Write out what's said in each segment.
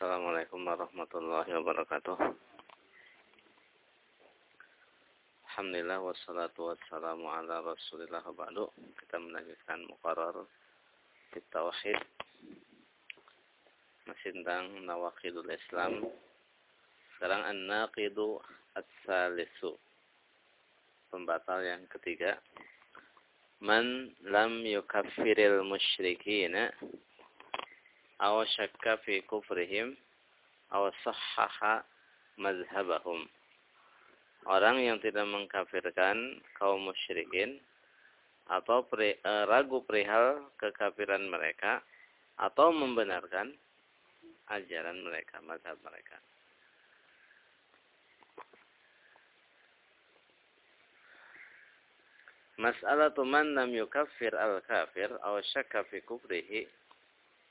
Assalamualaikum warahmatullahi wabarakatuh. Alhamdulillah wassalatu wassalamu ala rasulillah wa ba'du. Kita melanjutkan muqarar di tauhid. Masih tentang nawaqidul Islam. Sekarang an-naqidu as-salisu. Pembatal yang ketiga. Man lam yukaffiril musyrikina aw syakka fi kufrihim aw sahhaha mazhabahum. Orang yang tidak mengkafirkan kaum musyrikin atau pri, e, ragu perihal kekafiran mereka atau membenarkan ajaran mereka, mazhab mereka. Mas'alatu man lam yukaffir al-kafir aw syakka fi kufrihi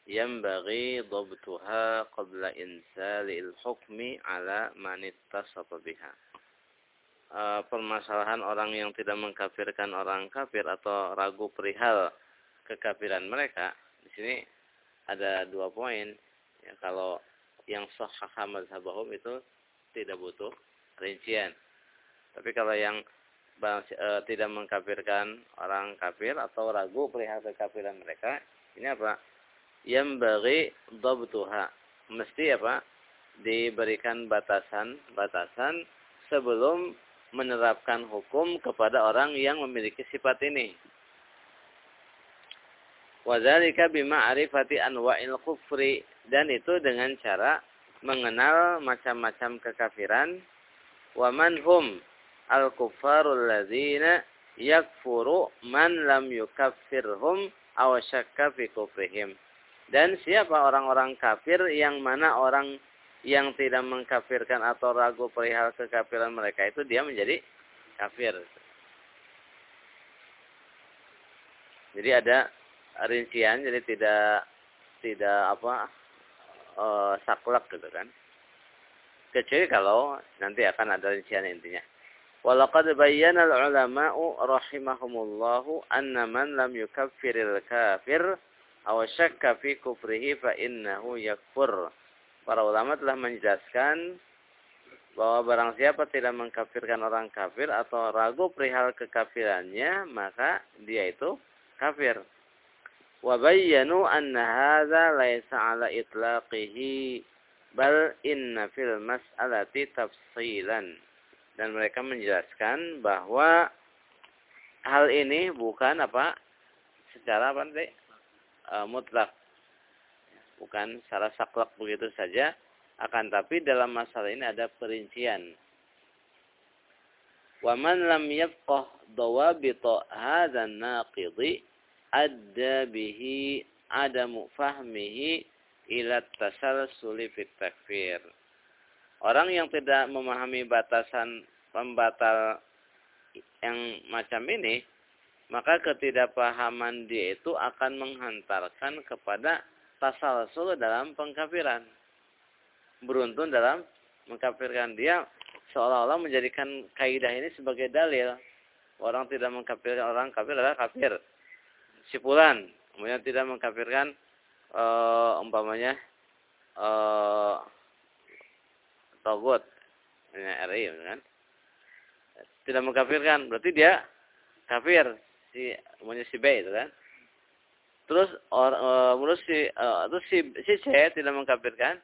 yanbaghi dhabtuha qabla insalil hukmi ala man ittasafa e, permasalahan orang yang tidak mengkafirkan orang kafir atau ragu perihal kekafiran mereka di sini ada dua poin. Ya kalau yang sah sahaha mazhabahum itu tidak butuh rincian. Tapi kalau yang e, tidak mengkafirkan orang kafir atau ragu perihal kekafiran mereka ini apa? Yang bagi dobtuha mesti apa? Diberikan batasan-batasan sebelum menerapkan hukum kepada orang yang memiliki sifat ini. Wadzalika bima'rifati anwa'il kufri. Dan itu dengan cara mengenal macam-macam kekafiran. Wa man hum al-kuffarul ladzina yakfuru man lam yukaffirhum aw fi kufrihim dan siapa orang-orang kafir yang mana orang yang tidak mengkafirkan atau ragu perihal kekafiran mereka itu dia menjadi kafir. Jadi ada rincian, jadi tidak tidak apa e, saklek gitu kan. Kecuali kalau nanti akan ada rincian intinya. Walaqad bayyana al-ulama'u rahimahumullahu anna man lam yukaffiril kafir aw syakka fi kufrihi fa innahu yakfur. Para ulama telah menjelaskan bahwa barang siapa tidak mengkafirkan orang kafir atau ragu perihal kekafirannya, maka dia itu kafir. Wa bayyanu anna hadza laisa ala itlaqihi bal inna fil mas'alati tafsilan. Dan mereka menjelaskan bahwa hal ini bukan apa secara apa nanti uh, mutlak. Bukan secara saklek begitu saja. Akan tapi dalam masalah ini ada perincian. Man lam yafqah dawabita hadha naqidi adda bihi adamu fahmihi ila tasalsuli fit takfir. Orang yang tidak memahami batasan pembatal yang macam ini maka ketidakpahaman dia itu akan menghantarkan kepada tasalsul dalam pengkafiran. Beruntun dalam mengkafirkan dia seolah-olah menjadikan kaidah ini sebagai dalil. Orang tidak mengkafirkan orang kafir adalah kafir. Sipulan, kemudian tidak mengkafirkan uh, umpamanya uh, togut, RI kan? Tidak mengkafirkan, berarti dia kafir si umumnya si B itu kan. Terus or, uh, menurut si uh, terus si si C tidak mengkafirkan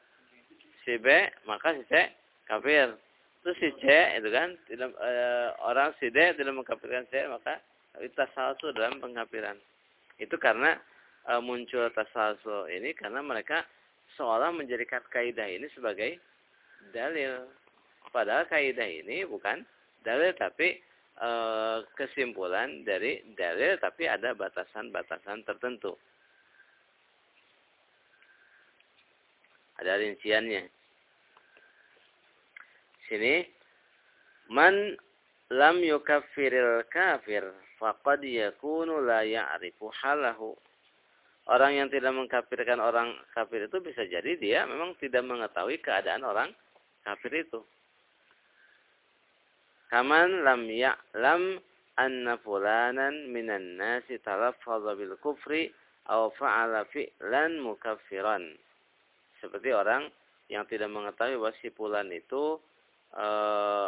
si B, maka si C kafir. Terus si C itu kan tidak uh, orang si D tidak mengkafirkan C, maka itu tasalsul dalam pengkafiran. Itu karena uh, muncul tasalsul ini karena mereka seolah menjadikan kaidah ini sebagai dalil. Padahal kaidah ini bukan dalil tapi e, kesimpulan dari dalil tapi ada batasan-batasan tertentu. Ada rinciannya. Sini man lam yukaffiril kafir faqad yakunu la ya'rifu halahu. Orang yang tidak mengkafirkan orang kafir itu bisa jadi dia memang tidak mengetahui keadaan orang kafir itu. Kaman lam ya'lam anna fulanan minan nasi talaffaza bil kufri aw fa'ala fi'lan mukaffiran. Seperti orang yang tidak mengetahui bahwa si pulan itu e,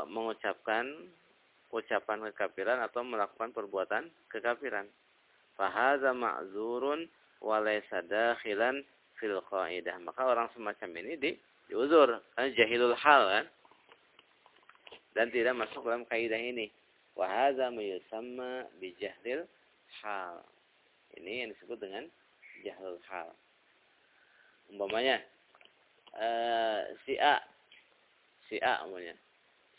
mengucapkan ucapan kekafiran atau melakukan perbuatan kekafiran. Fahaza ma'zurun walaysa dakhilan fil qaidah. Maka orang semacam ini di diuzur karena jahilul hal kan dan tidak masuk dalam kaidah ini. Wahaza yusamma bijahlil hal. Ini yang disebut dengan jahlul hal. Umpamanya uh, si A si A umpamanya.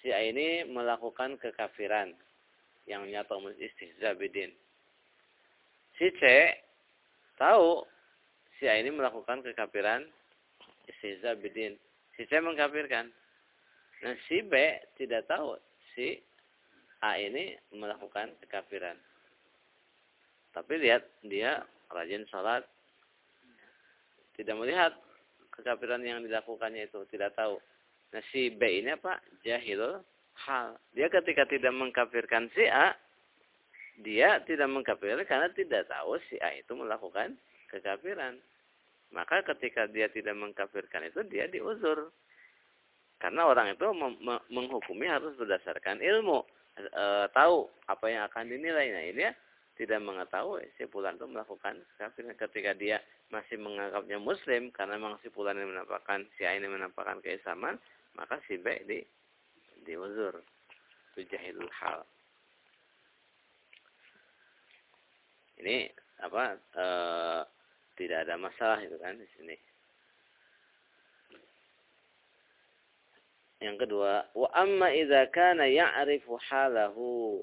Si A ini melakukan kekafiran yang nyata istihza bidin. Si C tahu si A ini melakukan kekafiran istihza bidin. Si C mengkafirkan. Nah si B tidak tahu si A ini melakukan kekafiran. Tapi lihat dia rajin sholat, tidak melihat kekafiran yang dilakukannya itu, tidak tahu. Nah si B ini apa? Jahil hal. Dia ketika tidak mengkafirkan si A, dia tidak mengkafirkan karena tidak tahu si A itu melakukan kekafiran. Maka ketika dia tidak mengkafirkan itu dia diuzur. Karena orang itu menghukumi harus berdasarkan ilmu. E, tahu apa yang akan dinilai. Nah ini ya tidak mengetahui si fulan itu melakukan kafir ketika dia masih menganggapnya muslim karena memang si fulan ini menampakkan si A ini menampakkan keislaman maka si B di diuzur itu hal. Ini apa e, tidak ada masalah itu kan di sini Yang kedua, wa amma idza kana ya'rifu halahu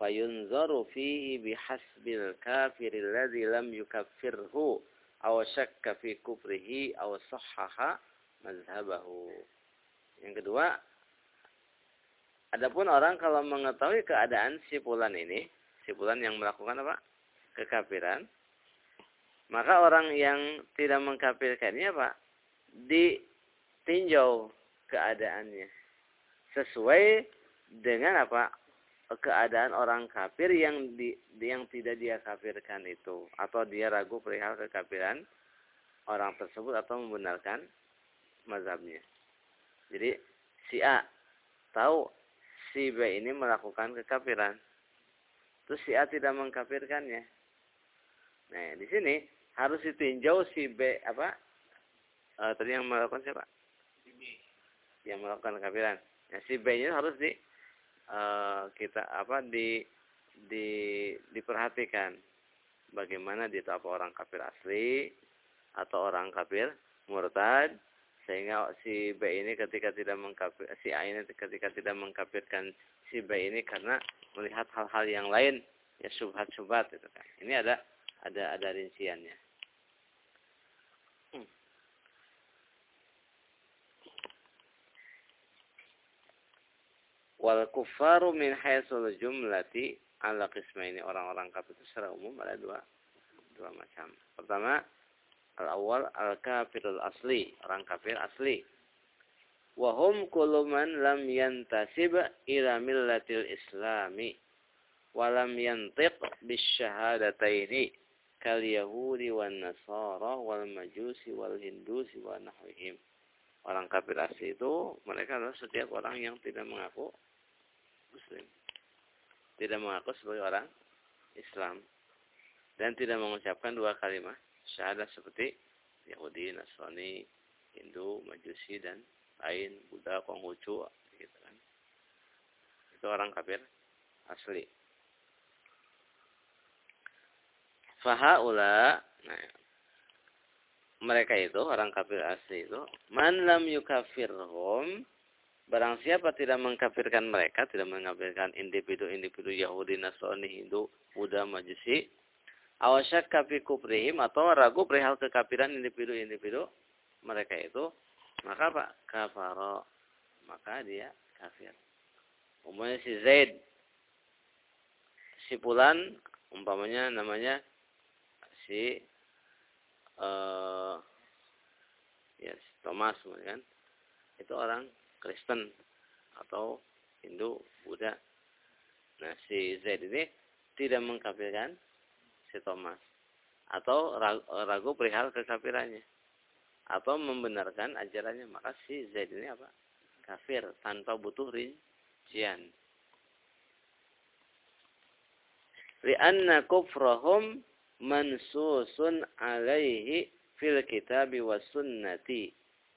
fayunzaru fihi bihasbil kafir alladhi lam yukaffirhu aw shakka fi kufrihi aw sahhaha mazhabahu. Yang kedua, adapun orang kalau mengetahui keadaan si fulan ini, si fulan yang melakukan apa? kekafiran, maka orang yang tidak mengkafirkannya apa? ditinjau keadaannya sesuai dengan apa keadaan orang kafir yang di, yang tidak dia kafirkan itu atau dia ragu perihal kekafiran orang tersebut atau membenarkan mazhabnya. Jadi si A tahu si B ini melakukan kekafiran. Terus si A tidak mengkafirkannya. Nah, di sini harus ditinjau si B apa? E, tadi yang melakukan siapa? Yang melakukan kafiran. Ya, si B-nya harus di uh, kita apa di di diperhatikan bagaimana dia apa orang kafir asli atau orang kafir murtad sehingga si B ini ketika tidak mengkafir si A ini ketika tidak mengkafirkan si B ini karena melihat hal-hal yang lain ya subhat-subhat itu kan. Ini ada ada ada rinciannya. Wal kufaru min haitsul jumlati ala qismaini orang-orang kafir itu secara umum ada dua dua macam. Pertama, al-awwal al-kafirul asli, orang kafir asli. Wa hum kullu man lam yantasib ila millatil islami wa lam yantiq bisyahadataini kal yahudi wan nasara wal majusi wal hindusi wa nahwihim. Orang kafir asli itu mereka adalah setiap orang yang tidak mengaku muslim. Tidak mengaku sebagai orang Islam. Dan tidak mengucapkan dua kalimat syahadat seperti Yahudi, Nasrani, Hindu, Majusi, dan lain, Buddha, Konghucu, gitu kan. Itu orang kafir asli. Fahaula, nah, mereka itu orang kafir asli itu man lam yukafirhum Barang siapa tidak mengkafirkan mereka, tidak mengkafirkan individu-individu Yahudi, Nasrani, Hindu, Buddha, Majusi, awasyak kafi kuprihim atau ragu perihal kekafiran individu-individu mereka itu, maka apa? Kafaro. Maka dia kafir. Umumnya si Zaid, si Pulan, umpamanya namanya si uh, ya si Thomas kan itu orang Kristen atau Hindu, Buddha. Nah, si Zaid ini tidak mengkafirkan si Thomas. Atau ragu, perihal kekafirannya. atau membenarkan ajarannya. Maka si Zaid ini apa? Kafir tanpa butuh rincian. Lianna kufrahum mansusun alaihi fil kitabi was sunnati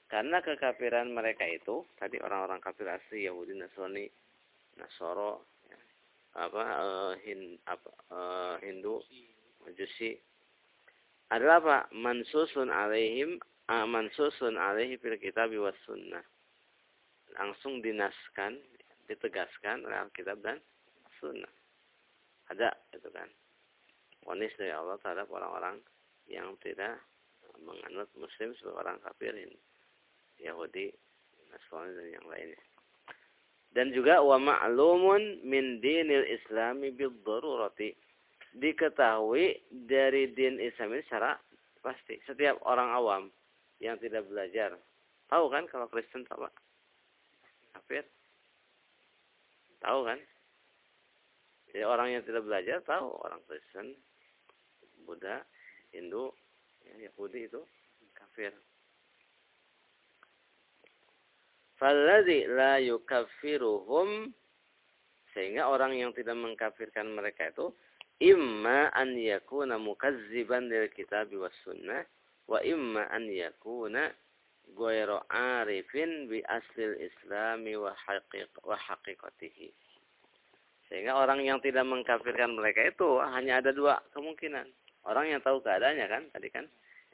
karena kekafiran mereka itu tadi orang-orang kafir asli Yahudi Nasrani Nasoro ya, apa uh, hin, apa uh, Hindu Majusi adalah apa? Mansusun alaihim uh, mansusun alaihi fil kitab was sunnah. Langsung dinaskan ditegaskan oleh Alkitab dan sunnah. Ada itu kan? Wanis dari Allah terhadap orang-orang yang tidak menganut muslim sebagai orang kafirin Yahudi Nasrani dan yang lainnya dan juga wa ma'lumun min dinil islami bil darurati diketahui dari din Islam ini secara pasti setiap orang awam yang tidak belajar. Tahu kan kalau Kristen apa? Kafir. Tahu kan? Jadi orang yang tidak belajar tahu orang Kristen, Buddha, Hindu, ya, Yahudi itu kafir. Falladhi la yukaffiruhum sehingga orang yang tidak mengkafirkan mereka itu imma an yakuna mukazziban lil kitab was sunnah wa imma an yakuna ghairu arifin bi aslil islami wa haqiq wa haqiqatihi. Sehingga orang yang tidak mengkafirkan mereka itu hanya ada dua kemungkinan. Orang yang tahu keadaannya kan, tadi kan,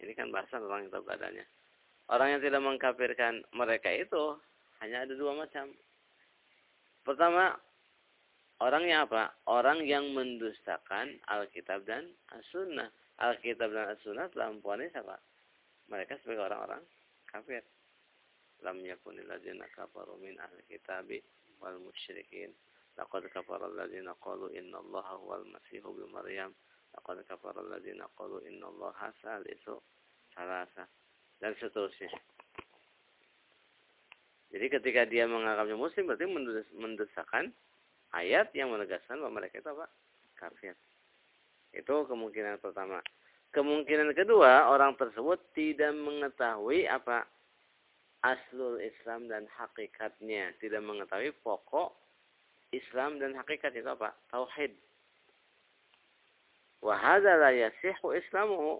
ini kan bahasa orang yang tahu keadaannya. Orang yang tidak mengkafirkan mereka itu hanya ada dua macam. Pertama, orangnya apa? Orang yang mendustakan Alkitab dan As-Sunnah. Alkitab dan As-Sunnah mempunyai siapa? Mereka sebagai orang-orang kafir. Lam yakunil ladzina kafaru min ahli kitabi wal musyrikin. Laqad kafara alladzina qalu inna allaha huwal masihu ibnu maryam. Laqad kafara alladzina qalu inna allaha salisu salasa. Dan seterusnya. Jadi ketika dia menganggapnya muslim berarti mendesakan ayat yang menegaskan bahwa mereka itu apa? Kafir. Itu kemungkinan pertama. Kemungkinan kedua, orang tersebut tidak mengetahui apa aslul Islam dan hakikatnya. Tidak mengetahui pokok Islam dan hakikat itu apa? Tauhid. Wahada la yasihu islamu.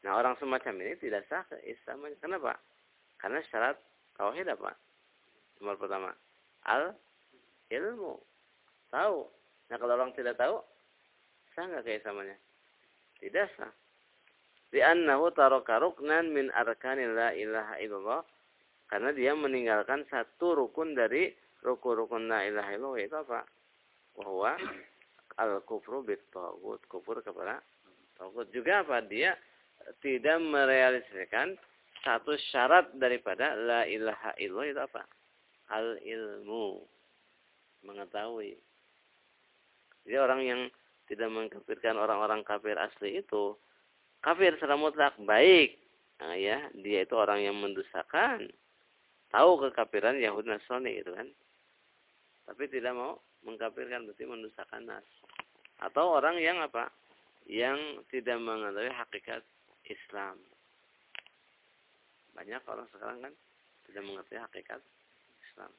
Nah orang semacam ini tidak sah ke Islamnya. Kenapa? Karena syarat tauhid apa? Nomor pertama. Al ilmu. Tahu. Nah kalau orang tidak tahu, sah nggak keislamannya? Tidak sah. Li'annahu taraka ruknan min arkanil la ilaha illallah. Karena dia meninggalkan satu rukun dari rukun-rukun la ilaha illallah itu apa? Bahwa al-kufru bitagut. Kufur kepada tagut. Juga apa? Dia tidak merealisasikan satu syarat daripada la ilaha illallah itu apa? Al ilmu. Mengetahui. Jadi orang yang tidak mengkafirkan orang-orang kafir asli itu kafir secara mutlak baik. Nah, ya dia itu orang yang mendustakan. Tahu kekafiran Yahudi Nasrani itu kan? Tapi tidak mau mengkafirkan berarti mendustakan nas. Atau orang yang apa? Yang tidak mengetahui hakikat Islam. Banyak orang sekarang kan tidak mengerti hakikat Islam.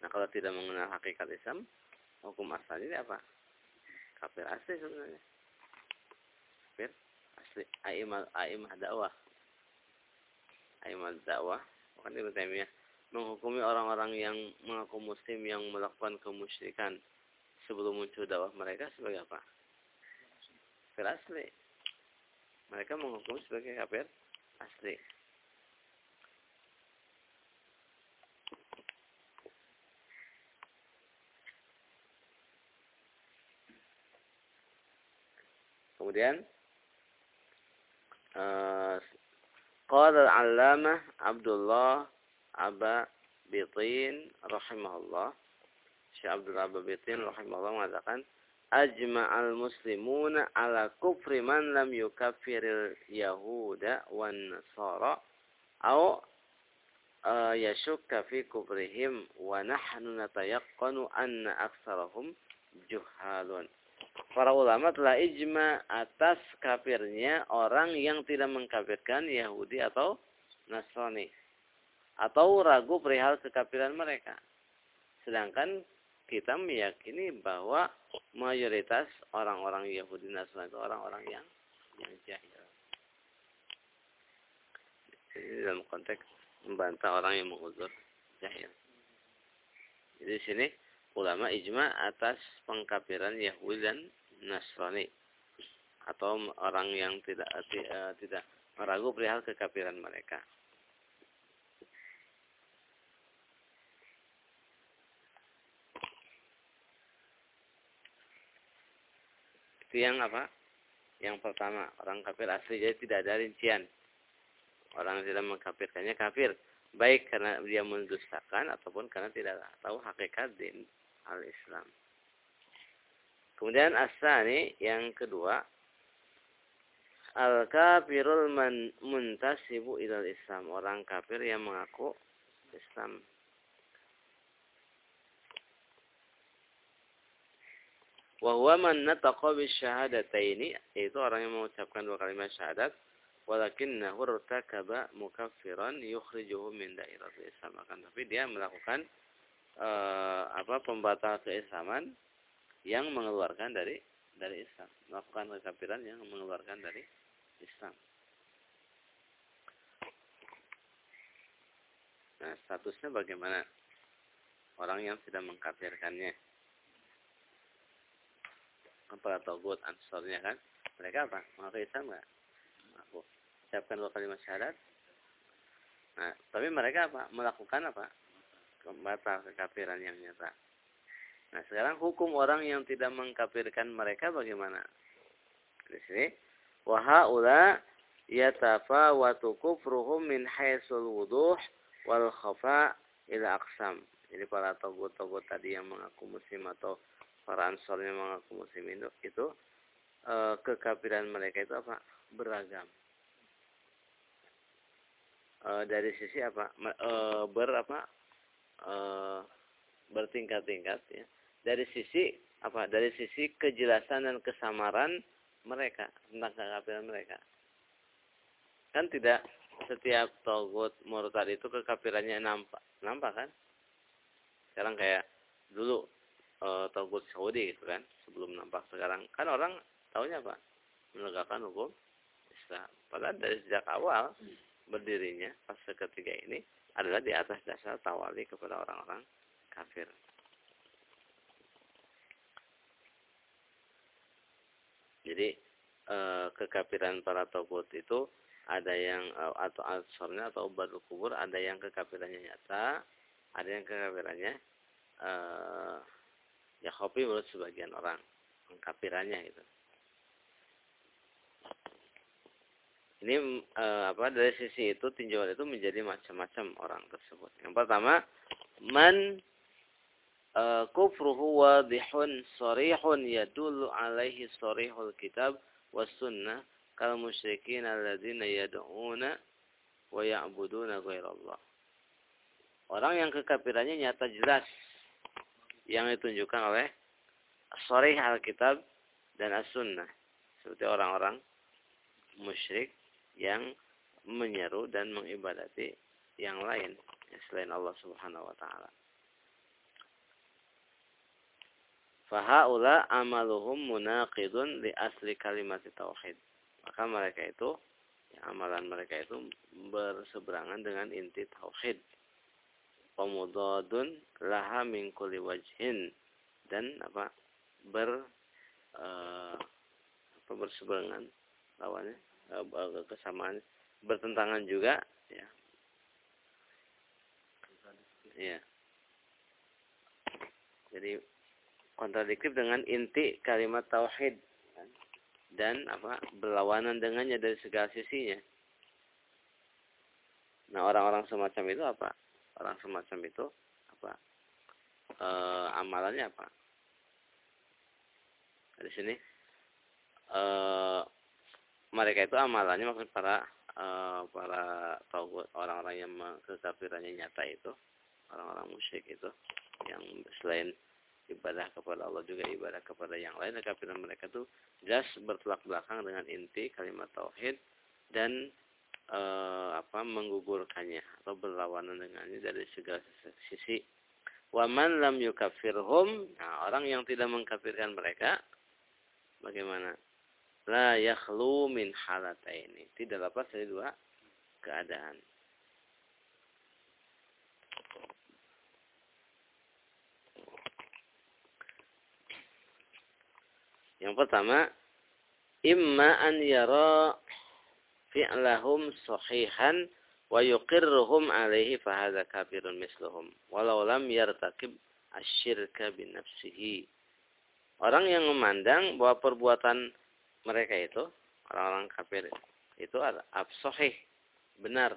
Nah kalau tidak mengenal hakikat Islam hukum asalnya apa? Kafir asli sebenarnya. Kafir asli. Aimah aimah dakwah. Aimah dakwah. Bukan Ibnu Taimiyah. Menghukumi orang-orang yang mengaku muslim yang melakukan kemusyrikan sebelum muncul dakwah mereka sebagai apa? Kafir asli. Mereka menghukum sebagai kafir asli. Kemudian uh, qala al-allamah Abdullah Aba Bitin rahimahullah Syekh Abdullah Aba Bitin rahimahullah mengatakan ajma'al muslimuna ala kufri man lam yukaffiril yahuda wan nasara au uh, yashukka fi kufrihim wa nahnu natayaqqanu anna aktsarahum juhalun para ulama telah ijma atas kafirnya orang yang tidak mengkafirkan Yahudi atau Nasrani atau ragu perihal kekafiran mereka. Sedangkan kita meyakini bahwa mayoritas orang-orang Yahudi Nasrani itu orang-orang yang yang jahil. Ini dalam konteks membantah orang yang menguzur jahil. Jadi di sini ulama ijma atas pengkafiran Yahudi dan Nasrani atau orang yang tidak uh, tidak meragu perihal kekafiran mereka. Itu yang apa? Yang pertama, orang kafir asli jadi tidak ada rincian. Orang yang tidak mengkafirkannya kafir. Baik karena dia mendustakan ataupun karena tidak tahu hakikat din al-Islam. Kemudian asani yang kedua, al-kafirul muntasibu ilal Islam. Orang kafir yang mengaku Islam. Wahwa man nataqa bisyahadataini itu orang yang mengucapkan dua kalimat syahadat walakinnahu irtakaba mukaffiran yukhrijuhu min dairatil Islam akan tapi dia melakukan uh, apa pembatal keislaman yang mengeluarkan dari dari Islam. Melakukan kekafiran yang mengeluarkan dari Islam. Nah, statusnya bagaimana? Orang yang tidak mengkafirkannya. Para togut ansornya kan? Mereka apa? Mengaku Islam nggak? Mengaku siapkan dua kalimat syahadat. Nah tapi mereka apa? Melakukan apa membatal kekafiran yang nyata. Nah sekarang hukum orang yang tidak mengkafirkan mereka bagaimana? Di sini wahaula yatafawatu kufruhum min haitsul wuduh wal khafa ila aqsam. Jadi para togut-togut tadi yang mengaku muslim atau para ansornya mengaku muslimin itu e, kekafiran mereka itu apa? Beragam. E, dari sisi apa? E, ber e, bertingkat-tingkat ya. Dari sisi apa dari sisi kejelasan dan kesamaran mereka tentang kekafiran mereka. Kan tidak setiap togut murtad itu kekafirannya nampak nampak kan? Sekarang kayak dulu uh, Togut Saudi gitu kan sebelum nampak sekarang. Kan orang tahunya apa? Menegakkan hukum Islam. Padahal dari sejak awal berdirinya fase ketiga ini adalah di atas dasar tawali kepada orang-orang kafir. Jadi e, kekafiran para togut itu ada yang e, atau asornya atau baru kubur ada yang kekafirannya nyata ada yang kekafirannya e, ya kopi menurut sebagian orang pengkapirannya itu ini e, apa dari sisi itu tinjauan itu menjadi macam-macam orang tersebut yang pertama man e, kufruhu wadihun sorihun yadullu alaihi sorihul kitab was sunnah kal musyrikin alladzina yad'una wa ya'buduna ghairallah orang yang kekafirannya nyata jelas yang ditunjukkan oleh Sorih Alkitab dan As-Sunnah. Seperti orang-orang musyrik yang menyeru dan mengibadati yang lain selain Allah Subhanahu wa taala. Fahaula amaluhum munaqidun li asli kalimat tauhid. Maka mereka itu ya, amalan mereka itu berseberangan dengan inti tauhid pemudadun laha min kulli wajhin dan apa ber uh, apa berseberangan lawannya kesamaan bertentangan juga ya. Ya jadi kontradiktif dengan inti kalimat tauhid kan? dan apa berlawanan dengannya dari segala sisinya. Nah orang-orang semacam itu apa? Orang semacam itu apa? E, amalannya apa? Di sini e, mereka itu amalannya maksud para e, para tauhid orang-orang yang kekafirannya nyata itu orang-orang musyrik itu yang selain ibadah kepada Allah juga ibadah kepada yang lain kekafiran mereka itu jelas bertolak belakang dengan inti kalimat tauhid dan e, apa menggugurkannya atau berlawanan dengannya dari segala sisi Waman lam yukafirhum. Nah, orang yang tidak mengkafirkan mereka bagaimana? La yakhlu min halataini. Tidak lepas dari dua keadaan. Yang pertama, imma an yara fi'lahum sahihan wa yuqirruhum alaihi fahadha kafirun misluhum walau lam yartakib asyirka bin nafsihi orang yang memandang bahwa perbuatan mereka itu orang-orang kafir itu absohih benar.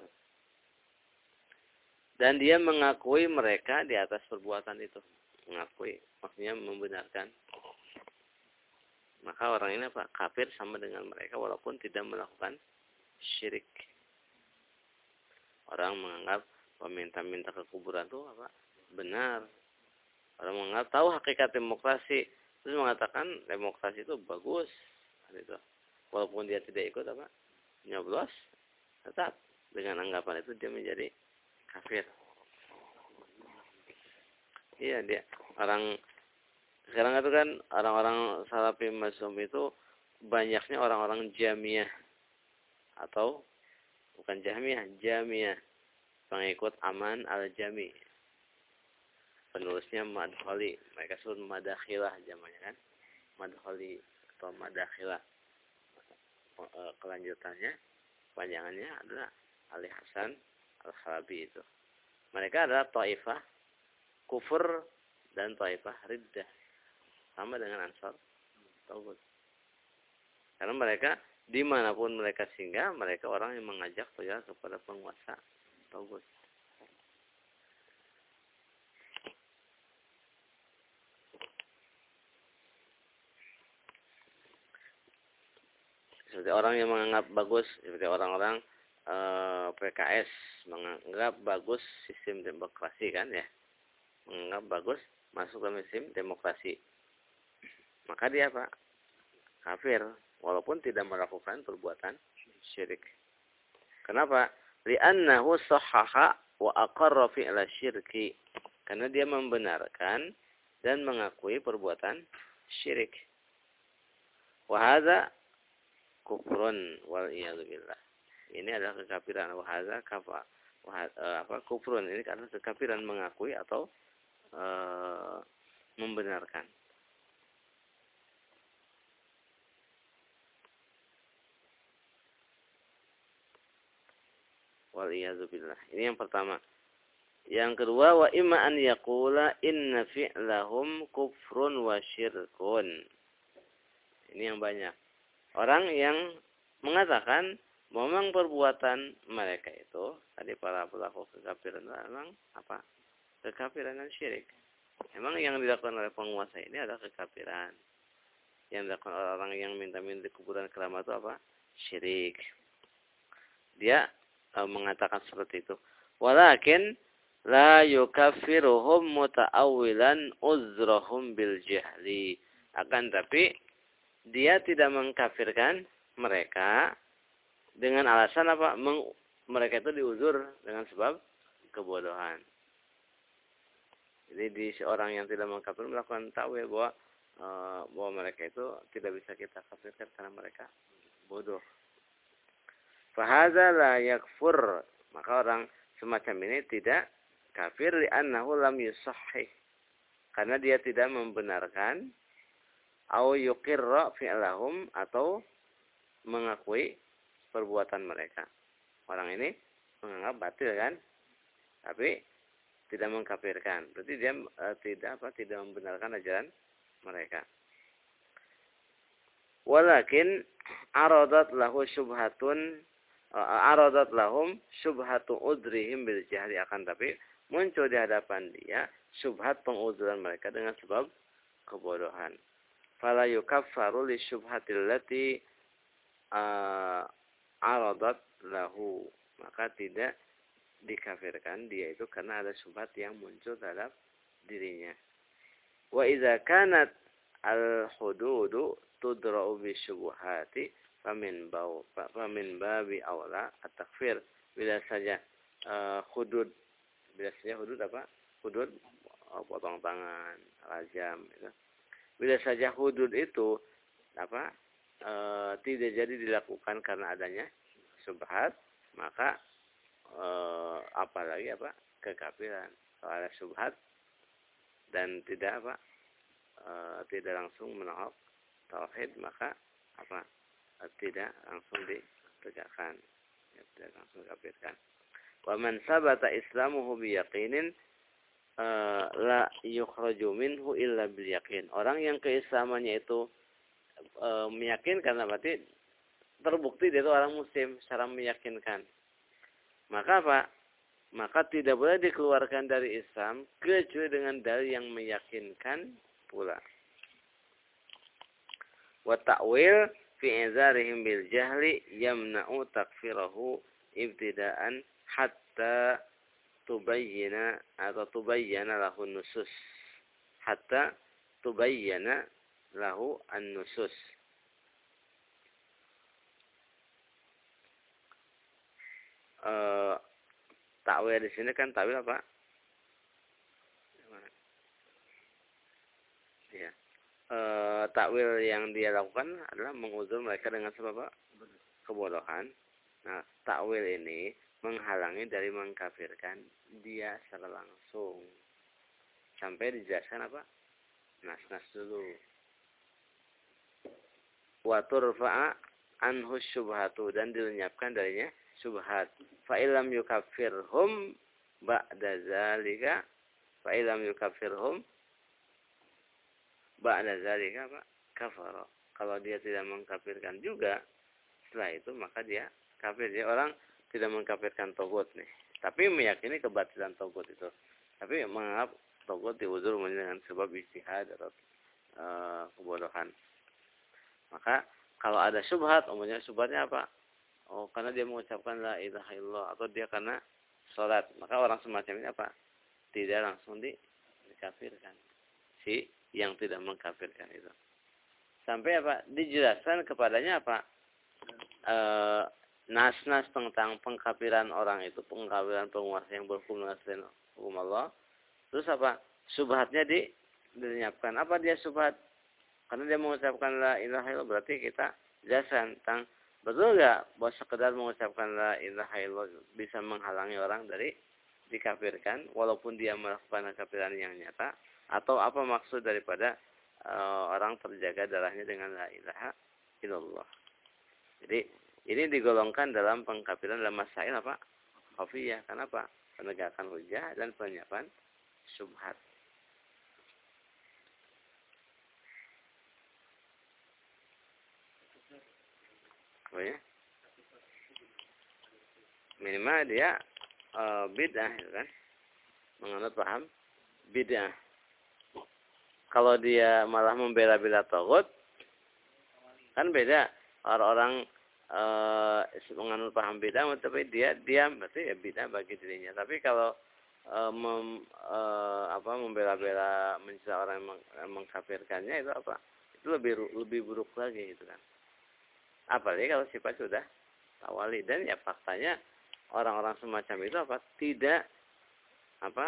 Dan dia mengakui mereka di atas perbuatan itu. Mengakui maksudnya membenarkan. Maka orang ini apa? Kafir sama dengan mereka walaupun tidak melakukan syirik. Orang menganggap meminta-minta ke kuburan itu apa? Benar. Orang menganggap tahu hakikat demokrasi, terus mengatakan demokrasi itu bagus, gitu. Walaupun dia tidak ikut apa? Nyoblos, tetap dengan anggapan itu dia menjadi kafir. Iya dia orang sekarang itu kan orang-orang salafi masum itu banyaknya orang-orang jamiah atau bukan Jahmiyah, Jamiyah. Pengikut Aman al-Jami. Penulisnya Madholi. Mereka sebut Madakhilah jamanya kan. Madholi atau Madakhilah. E, kelanjutannya, panjangannya adalah Ali Hasan al-Khalabi itu. Mereka adalah Taifah, kufur, dan Taifah riddah. Sama dengan Ansar. Tauhid. Karena mereka di mana pun mereka singgah mereka orang yang mengajak kepada penguasa taubat seperti orang yang menganggap bagus seperti orang-orang eh, PKS menganggap bagus sistem demokrasi kan ya menganggap bagus masuk ke sistem demokrasi maka dia apa kafir walaupun tidak melakukan perbuatan syirik. Kenapa? Li'annahu sahhaha wa aqarra fi'la syirki. Karena dia membenarkan dan mengakui perbuatan syirik. Wa hadza kufrun wal billah. Ini adalah kekafiran wa hadza kafa uh, apa kufrun ini karena kekafiran mengakui atau uh, membenarkan. Wal billah. Ini yang pertama. Yang kedua wa imma an yaqula inna fi'lahum kufrun wa syirkun. Ini yang banyak. Orang yang mengatakan memang perbuatan mereka itu tadi para pelaku kekafiran memang apa? Kekafiran dan syirik. Memang yang dilakukan oleh penguasa ini adalah kekafiran. Yang dilakukan oleh orang yang minta-minta kuburan keramat itu apa? Syirik. Dia mengatakan seperti itu. Walakin la yukaffiruhum muta'awwilan uzrahum bil jahli. Akan tapi dia tidak mengkafirkan mereka dengan alasan apa? Meng, mereka itu diuzur dengan sebab kebodohan. Jadi di seorang yang tidak mengkafir melakukan takwil bahwa e, bahwa mereka itu tidak bisa kita kafirkan karena mereka bodoh. Fahaza la yakfur. Maka orang semacam ini tidak kafir li'annahu lam yusahih. Karena dia tidak membenarkan au yuqirra fi'lahum atau mengakui perbuatan mereka. Orang ini menganggap batil kan? Tapi tidak mengkafirkan. Berarti dia e, tidak apa tidak membenarkan ajaran mereka. Walakin aradat lahu syubhatun aradat lahum syubhatu udrihim bil jahli akan tapi muncul di hadapan dia syubhat penguzuran mereka dengan sebab kebodohan. Fala yukaffaru li syubhatil lati aradat lahu. Maka tidak dikafirkan dia itu karena ada syubhat yang muncul terhadap dirinya. Wa idza kanat al-hududu tudra'u bi syubhati famin bau famin babi aula at-takfir bila saja uh, hudud bila saja hudud apa? Hudud oh, potong tangan, rajam itu. Bila saja hudud itu apa? Uh, tidak jadi dilakukan karena adanya subhat, maka uh, apalagi apa? kekafiran. Ada subhat dan tidak apa? Uh, tidak langsung menolak tauhid maka apa? Uh, tidak langsung ditegakkan. Ya, tidak langsung dikafirkan. Wa man sabata islamuhu biyaqinin uh, la yukhraju minhu illa bil yakin. Orang yang keislamannya itu uh, meyakinkan berarti terbukti dia itu orang muslim secara meyakinkan. Maka apa? Maka tidak boleh dikeluarkan dari Islam kecuali dengan dalil yang meyakinkan pula. Wa ta'wil fi izarihim bil jahli yamna'u takfirahu ibtida'an hatta tubayyana atau tubayyana lahu nusus hatta tubayyana lahu an-nusus uh, takwil di sini kan takwil apa? Ya uh, takwil yang dia lakukan adalah menguzur mereka dengan sebab kebodohan. Nah takwil ini menghalangi dari mengkafirkan dia secara langsung. Sampai dijelaskan apa? Nas-nas dulu. Wa turfa'a anhu syubhatu dan dilenyapkan darinya syubhat. Fa ilam yukaffirhum ba'da zalika fa ilam yukaffirhum ba'da zalika apa? Kafara. Kalau dia tidak mengkafirkan juga setelah itu maka dia kafir. Dia orang tidak mengkafirkan togut nih. Tapi meyakini kebatilan togut itu. Tapi menganggap togut diuzur dengan sebab istihad atau uh, kebodohan. Maka kalau ada subhat, umumnya subhatnya apa? Oh, karena dia mengucapkan la ilaha illallah atau dia karena sholat. Maka orang semacam ini apa? Tidak langsung di, dikafirkan. Si yang tidak mengkafirkan itu. Sampai apa? Dijelaskan kepadanya apa? E, nas-nas tentang pengkafiran orang itu, pengkafiran penguasa yang berhukum dengan selain hukum Allah. Terus apa? Subhatnya di dilenyapkan. Apa dia subhat? Karena dia mengucapkan la ilaha illallah berarti kita jelaskan tentang betul nggak bahwa sekedar mengucapkan la ilaha illallah bisa menghalangi orang dari dikafirkan walaupun dia melakukan kekafiran yang nyata atau apa maksud daripada uh, orang terjaga darahnya dengan la ilaha illallah. Jadi ini digolongkan dalam pengkafiran dalam masail apa? Khafiyah. Kenapa? Penegakan hujah dan penyiapan subhat. Apa ya? Minimal dia uh, bid'ah, ya kan? Menganut paham bid'ah. Kalau dia malah membela-bela togut, kan beda. Orang-orang uh, menganut paham beda tapi dia diam berarti ya beda bagi dirinya. Tapi kalau uh, mem, uh, apa membela-bela mencela orang yang, meng, yang mengkafirkannya itu apa? Itu lebih lebih buruk lagi gitu kan. Apalagi kalau sifat sudah tawali. Dan ya faktanya orang-orang semacam itu apa? Tidak apa?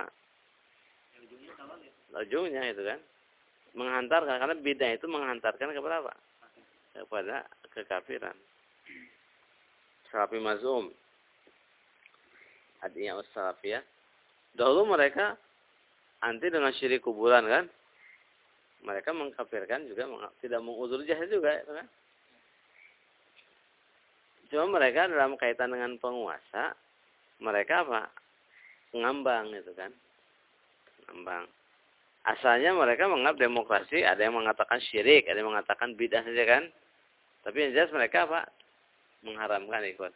Ujungnya itu kan. Menghantarkan karena beda itu menghantarkan kepada apa? Kepada kekafiran Salafi Mazum. Artinya Salafiyah. Dahulu mereka anti dengan syirik kuburan kan. Mereka mengkafirkan juga tidak menguzur jahil juga kan. Cuma mereka dalam kaitan dengan penguasa, mereka apa? Ngambang itu kan. Ngambang. Asalnya mereka menganggap demokrasi, ada yang mengatakan syirik, ada yang mengatakan bidah saja kan. Tapi yang jelas mereka apa? Mengharamkan ikut.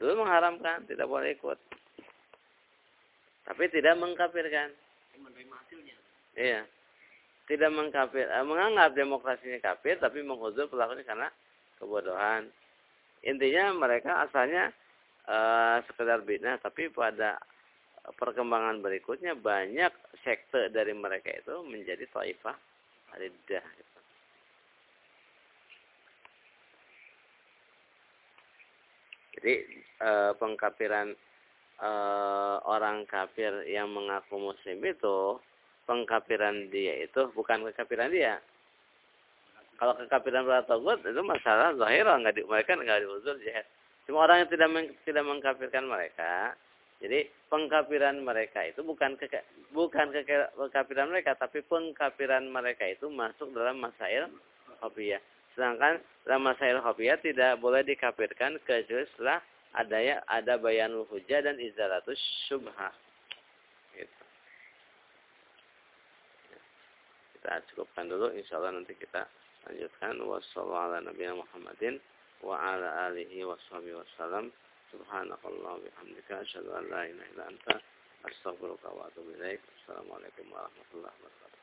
Dulu mengharamkan, tidak boleh ikut. Tapi tidak mengkafirkan. Iya. Tidak mengkafir, eh, menganggap demokrasinya kafir, tapi menghuzur pelakunya karena kebodohan. Intinya mereka asalnya eh, sekedar bid'ah, tapi pada perkembangan berikutnya banyak sekte dari mereka itu menjadi taifah riddah. Gitu. Jadi e, pengkafiran e, orang kafir yang mengaku muslim itu pengkafiran dia itu bukan kekafiran dia. Kalau kekafiran pada togut itu masalah zahir nggak di nggak diuzur jihad. Cuma orang yang tidak meng, tidak mengkafirkan mereka, jadi pengkafiran mereka itu bukan ke, bukan ke, kekafiran mereka, tapi pengkafiran mereka itu masuk dalam masail khafiyah. Sedangkan dalam masail khafiyah tidak boleh dikafirkan kecuali setelah adanya ada bayanul hujah dan izalatus syubhah. Gitu. Kita cukupkan dulu, insya Allah nanti kita lanjutkan. Wassalamualaikum warahmatullahi wa ala alihi wasallam. Subhanakallah bihamdika asyhadu an la ilaha illa anta astaghfiruka wa atubu ilaik. Assalamualaikum warahmatullahi wabarakatuh.